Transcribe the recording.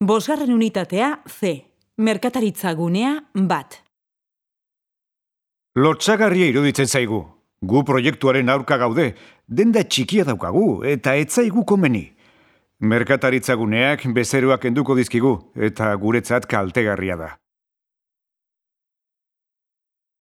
Bosgarren unitatea C. Merkataritza gunea bat. Lotxagarria iruditzen zaigu. Gu proiektuaren aurka gaude, denda txikia daukagu eta etzaigu komeni. Merkataritzaguneak bezeroak enduko dizkigu eta guretzat kaltegarria da.